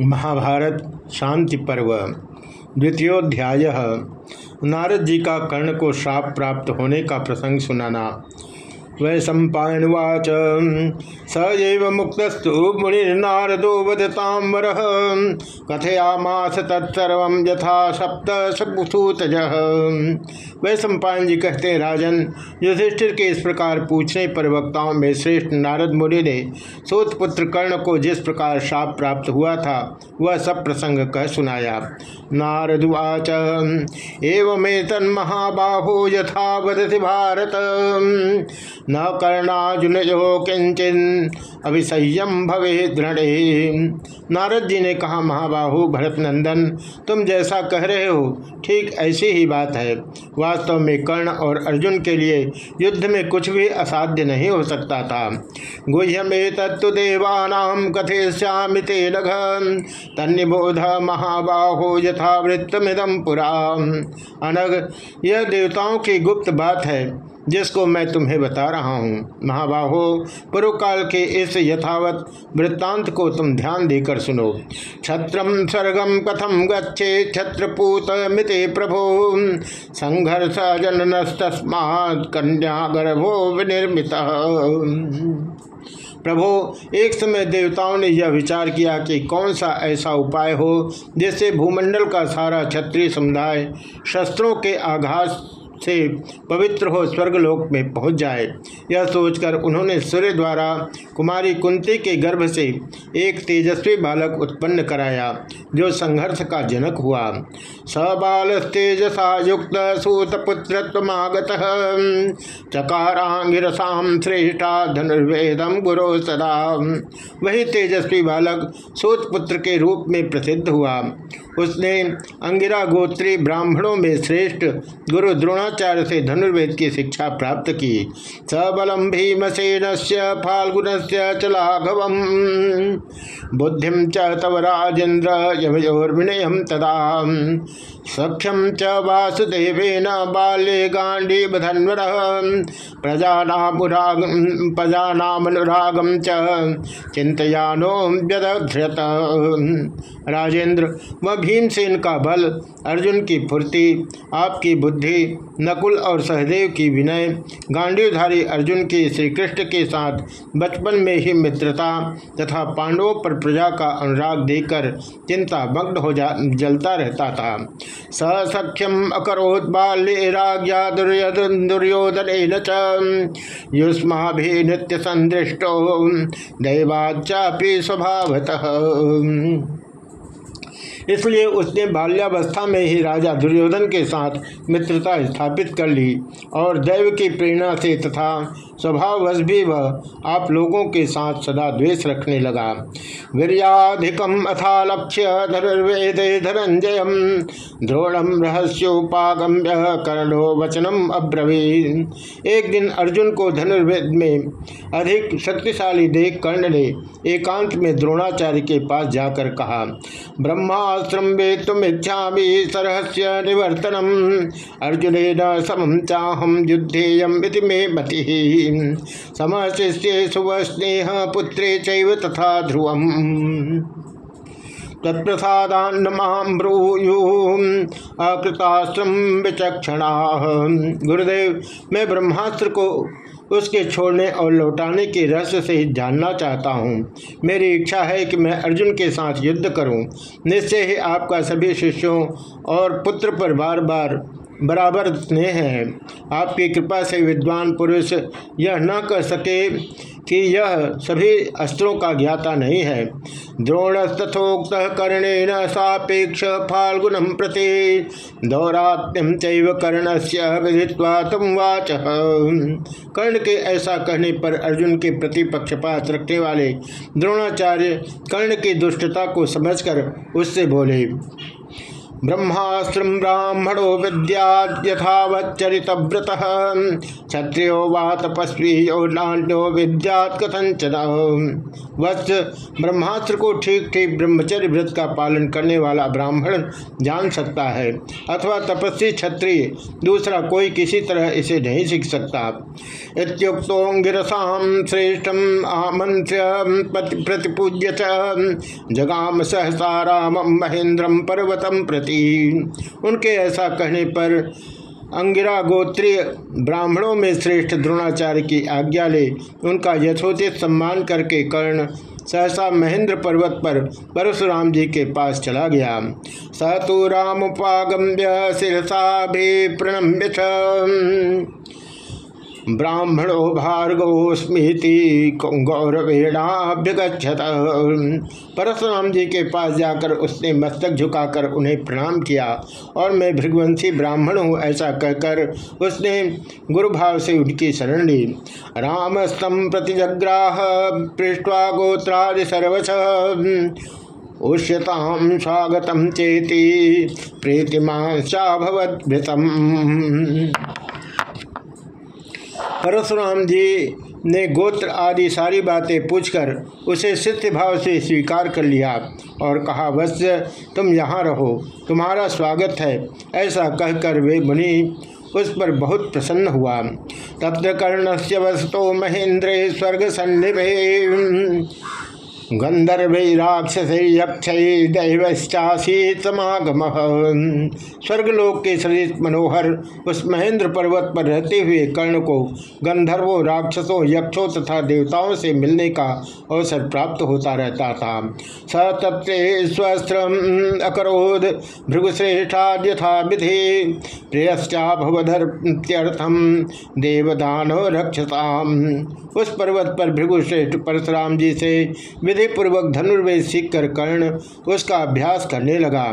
महाभारत शांति पर्व, द्वितीयोध्याय। नारद जी का कर्ण को श्राप प्राप्त होने का प्रसंग सुनाना। वै सम्पावाच स एव मुक्तस्तु मुनिर्नारदो वदतांबर कथयामास तत्सर्व यथा सप्त सूतज वै सम्पायन जी कहते हैं, राजन, युधिष्ठिर के इस प्रकार पूछने पर वक्ताओं में श्रेष्ठ नारद मुनि ने सूत पुत्र कर्ण को जिस प्रकार शाप प्राप्त हुआ था, वह सब प्रसंग कह सुनाया। नारदुवाच एवं तन्महाबाहो यथा वदति भारत। न कर्णाजुन किंचन अभिसय्यम भवे दृढ़े। नारद जी ने कहा, महाबाहु, भरत नंदन, तुम जैसा कह रहे हो, ठीक ऐसी ही बात है। वास्तव में कर्ण और अर्जुन के लिए युद्ध में कुछ भी असाध्य नहीं हो सकता था। गुह्यमे तत्व देवानाम कथे श्यामिते लघ तन्निबोध महाबाहो यथावृत्तमिदम पुरा। अनग यह देवताओं की गुप्त बात है। जिसको मैं तुम्हें बता रहा हूँ। महाबाहो पूर्व काल के इस यथावत वृत्तांत को तुम ध्यान देकर सुनो। छत्रम स्वर्गम कथम गच्छे छत्रपूत मिते प्रभो। संघर्ष जननस्तस्मात् कन्या गर्भो विनिर्मित। प्रभो, एक समय देवताओं ने यह विचार किया कि कौन सा ऐसा उपाय हो जिससे भूमंडल का सारा क्षत्रिय समुदाय शस्त्रों के आघात से पवित्र हो स्वर्गलोक में पहुँच जाए। यह सोचकर उन्होंने सूर्य द्वारा कुमारी कुंती के गर्भ से एक तेजस्वी बालक उत्पन्न कराया, जो संघर्ष का जनक हुआ। स बाल तेजसा युक्त सूतपुत्रत्वगत चकारांगिरसाम श्रेष्ठा धनुर्वेदम गुरु सदा। वही तेजस्वी बालक सूतपुत्र के रूप में प्रसिद्ध हुआ। उसने अंगिरा गोत्री ब्राह्मणों में श्रेष्ठ गुरु द्रोणाचार्य से धनुर्वेद की शिक्षा प्राप्त की। सबलम भीमसेन से फाल्गुन से चलाघव बुद्धि च तव राजेन्द्र यमयोर्विनय तदा सख्यम च वासुदेवेन बाल्ये गांडीव धन्वर प्रजानामुराग प्रजानामनुरागम च चिंतयानो व्यदघ्रत राजेंद्र वह भीमसेन का बल, अर्जुन की फुर्ती, आपकी बुद्धि नकुल और सहदेव की विनय, गांडीवधारी अर्जुन की श्री कृष्ण के साथ बचपन में ही मित्रता तथा पांडवों पर प्रजा का अनुराग देकर चिंता मग्न हो जा, जलता रहता था। सख्यम अकरोत बाल्य राज्ञा दुर्योधन युष्मा भी नित्य संदृष्टो दैवाचापी स्वभावतः। इसलिए उसने बाल्यावस्था में ही राजा दुर्योधन के साथ मित्रता स्थापित कर ली और दैव की प्रेरणा से तथा स्वभाववश भी वह आप लोगों के साथ सदा द्वेष रखने लगा। वीरियाधिकम अथा लक्ष्य धनुर्वेद धनंजय द्रोणम रहस्योपागम्य कर्णो वचनम अब्रवी एक दिन अर्जुन को धनुर्वेद में अधिक शक्तिशाली देख कर्ण ने एकांत में द्रोणाचार्य के पास जाकर कहा ब्रह्माश्रम वे तुम इच्छा सरहस्य निवर्तनम। अर्जुन न समम चाहम युद्धेयम इति मे मति। समशिष्य शुभ स्नेह पुत्रे तथा गुरुदेव, मैं ब्रह्मास्त्र को उसके छोड़ने और लौटाने के रहस्य से ही जानना चाहता हूँ। मेरी इच्छा है कि मैं अर्जुन के साथ युद्ध करूँ। निश्चय ही आपका सभी शिष्यों और पुत्र पर बार बार बराबर स्नेह है। आपकी कृपा से विद्वान पुरुष यह न कर सके कि यह सभी अस्त्रों का ज्ञाता नहीं है। द्रोणस्तथोक्त कर्णेन सापेक्ष फाल्गुनम प्रति दौरात्म्यम चैव कर्ण से विधित्वा तुम वाच। कर्ण के ऐसा कहने पर अर्जुन के प्रति पक्षपात रखने वाले द्रोणाचार्य कर्ण की दुष्टता को समझकर उससे बोले ब्रह्मास्त्र ब्राह्मणो विद्यात यथावच्चरित व्रत क्षत्रियो वा तपस्वी, यो नान्यो विद्यात कथंचन वत्स ब्रह्मास्त्र को ठीक ठीक ब्रह्मचर्य व्रत का पालन करने वाला ब्राह्मण जान सकता है, अथवा तपस्वी क्षत्रिय दूसरा कोई किसी तरह इसे नहीं सीख सकता। इतुक्तोंगिरसा श्रेष्ठम आमंत्र प्रतिपूज्य जगाम सहसा राम महेंद्रम पर्वतम प्रति उनके ऐसा कहने पर अंगिरा गोत्रीय ब्राह्मणों में श्रेष्ठ द्रोणाचार्य की आज्ञा ले। उनका यथोचित सम्मान करके कर्ण सहसा महेंद्र पर्वत पर परशुराम जी के पास चला गया। स तो रामुपागम्य शिरसा भी प्रणम्य ब्राह्मणो भार्गवोस्मृति गौरवेणाभ्यगछत परशुराम जी के पास जाकर उसने मस्तक झुकाकर उन्हें प्रणाम किया और मैं भृगवंशी ब्राह्मण हूँ ऐसा कहकर उसने गुरु भाव से उनकी शरण ली। राम रामस्तम प्रतिजग्राह पृष्ठवा गोत्रादि सर्वश। उष्यताम स्वागतम चेती प्रीतिमा भवद्भृतम। परशुराम जी ने गोत्र आदि सारी बातें पूछकर उसे सिद्ध भाव से स्वीकार कर लिया और कहा वत्स्य तुम यहाँ रहो, तुम्हारा स्वागत है। ऐसा कहकर वे मुनि उस पर बहुत प्रसन्न हुआ। तत्र कर्ण से वस्तो महेंद्र स्वर्ग सन्निभे गंधर्व राक्षस दैवश्चासी समागम स्वर्गलोक के शरीर मनोहर उस महेंद्र पर्वत पर रहते हुए कर्ण को गंधर्वों राक्षसों यक्षों तथा देवताओं से मिलने का अवसर प्राप्त होता रहता था। स तत्व स्वस्त्र अकरोध भृगुश्रेष्ठा यथा विधि। प्रियश्चाभवधर्त्यर्थम देवदान रक्षताम उस पर्वत पर भृगुश्रेष्ठ परशुराम जी से विधि पूर्वक धनुर्वेद सीखकर कर्ण उसका अभ्यास करने लगा।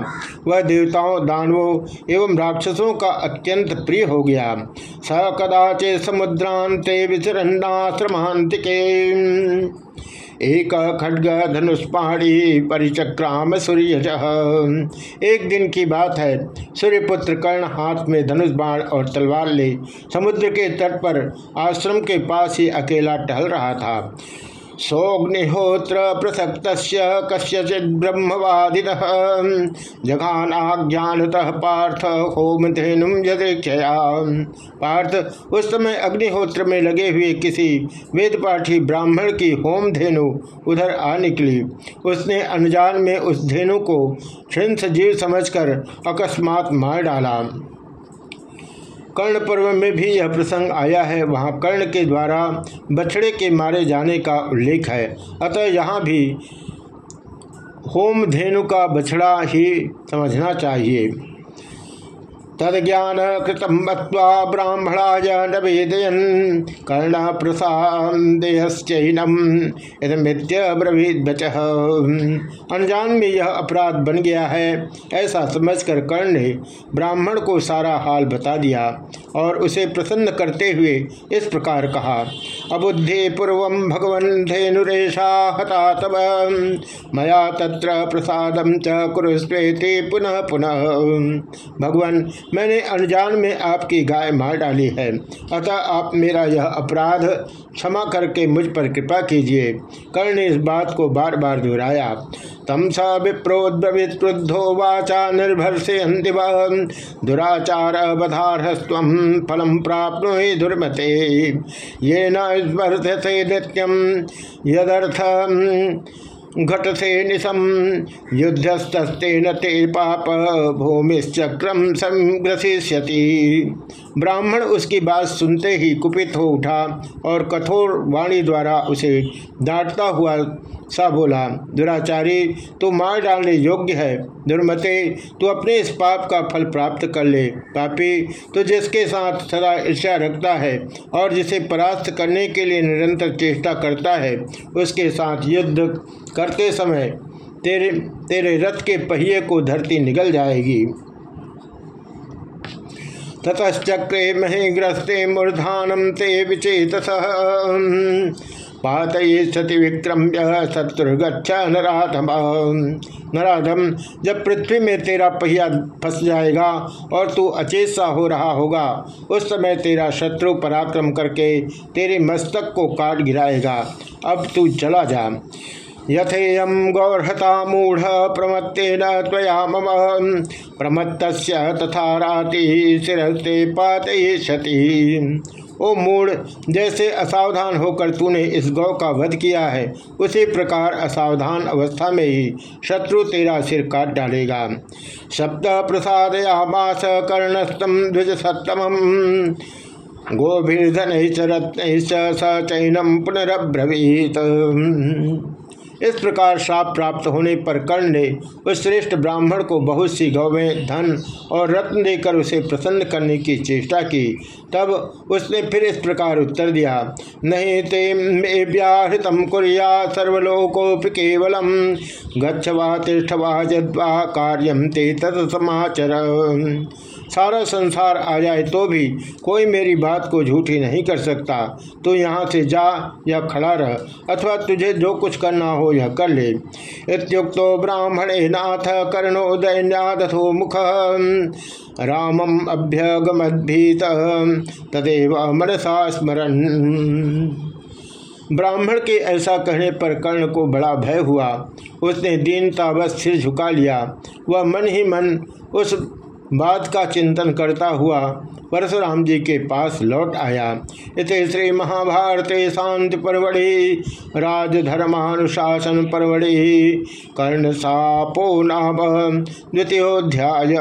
वह देवताओं, दानवों एवं राक्षसों का अत्यंत प्रिय हो गया। स कदाचे समुद्रांते विचरणाश्रमांतिके एक खड्ग धनुष्पाणी परिचक्राम सूर्य एक दिन की बात है, सूर्यपुत्र कर्ण हाथ में धनुष बाण और तलवार ले समुद्र के तट पर आश्रम के पास ही अकेला टहल रहा था। सोग्निहोत्र प्रसक्त कस्यचित ब्रह्मवादि जघानाज्ञानतः पार्थ होम धेनु यदीक्षया। पार्थ, उस समय अग्निहोत्र में लगे हुए किसी वेदपाठी ब्राह्मण की होम धेनु उधर आ निकली। उसने अनजान में उस धेनु को क्षिंस जीव समझकर अकस्मात मार डाला। कर्ण पर्व में भी यह प्रसंग आया है। वहाँ कर्ण के द्वारा बछड़े के मारे जाने का उल्लेख है। अतः यहाँ भी होम धेनु का बछड़ा ही समझना चाहिए। तद्ञान कृतम मत्वा ब्राह्मणाय नवेदयन कर्ण प्रसादेयश्चैनम बच अनजान में यह अपराध बन गया है, ऐसा समझकर कर्ण ने ब्राह्मण को सारा हाल बता दिया और उसे प्रसन्न करते हुए इस प्रकार कहा, अबुद्धि पूर्व भगवन धेनुरेशा हता तब मया तत्र प्रसादम च कुरुस्वेति पुनः पुनः। भगवान मैंने अनजान में आपकी गाय मार डाली है। अतः आप मेरा यह अपराध क्षमा करके मुझ पर कृपा कीजिए। कर्ण ने इस बात को बार बार दोहराया। तम स विप्रोद्रवित क्रुद्धो वाचा निर्भर से अंतिम। दुराचार अवधारस्व फलम प्राप्त दुर्मते। ये न यदर्थ घट से निशम युद्धस्तेन ते पाप भूमिश्चक्रम संग्रसिष्यति। ब्राह्मण उसकी बात सुनते ही कुपित हो उठा और कठोर वाणी द्वारा उसे डांटता हुआ सा बोला, दुराचारी, तू मार डालने योग्य है। दुर्मते, तू अपने इस पाप का फल प्राप्त कर ले। पापी तो जिसके साथ सदा ईर्ष्या रखता है और जिसे परास्त करने के लिए निरंतर चेष्टा करता है, उसके साथ युद्ध करते समय तेरे तेरे रथ के पहिए को धरती निकल जाएगी। ततश्चक्रे महे ग्रस्ते मूर्धानम ते विचेत पात सति विक्रम्य शत्रुगच्छ नराधम। नराधम, जब पृथ्वी में तेरा पहिया फंस जाएगा और तू अचेत हो रहा होगा, उस समय तेरा शत्रु पराक्रम करके तेरे मस्तक को काट गिराएगा। अब तू चला जा। यथेयम गौरहता मूढ़ प्रमत्तेन त्वया मम। प्रमत्त तथा राति सिरस्ते पातयति ओ मूढ़, जैसे असावधान होकर तूने इस गौ का वध किया है, उसी प्रकार असावधान अवस्था में ही शत्रु तेरा सिर काट डालेगा। शब्द प्रसादयामास कर्णस्तम द्विज सत्तम गोभीर्धन रत्न स चैनम पुनरब्रवीत। इस प्रकार श्राप प्राप्त होने पर कर्ण ने उस श्रेष्ठ ब्राह्मण को बहुत सी गौवें, धन और रत्न देकर उसे प्रसन्न करने की चेष्टा की। तब उसने फिर इस प्रकार उत्तर दिया, नहीं ते मे व्याहृतम कुरिया सर्वलोकोपि केवलम। गच्छवा तिष्ठवा जद्वा कार्यम ते तत्समाचर सारा संसार आ जाए तो भी कोई मेरी बात को झूठी नहीं कर सकता। तो यहाँ से जा या खड़ा रह, अथवा तुझे जो कुछ करना हो यह कर ले। इतुक्तो ब्राह्मणे नाथ कर्णो दैन्यादथो मुख रामम अभ्यगमद्भीत, तदेव मनसा स्मरण ब्राह्मण के ऐसा कहने पर कर्ण को बड़ा भय हुआ। उसने दीनतावश सिर झुका लिया। वह मन ही मन उस बात का चिंतन करता हुआ परशुराम जी के पास लौट आया। इत श्री महाभारते शांति परवड़ी, राजधर्मानुशासन परवड़ी कर्ण सापो नाभ द्वितीयोध्याय।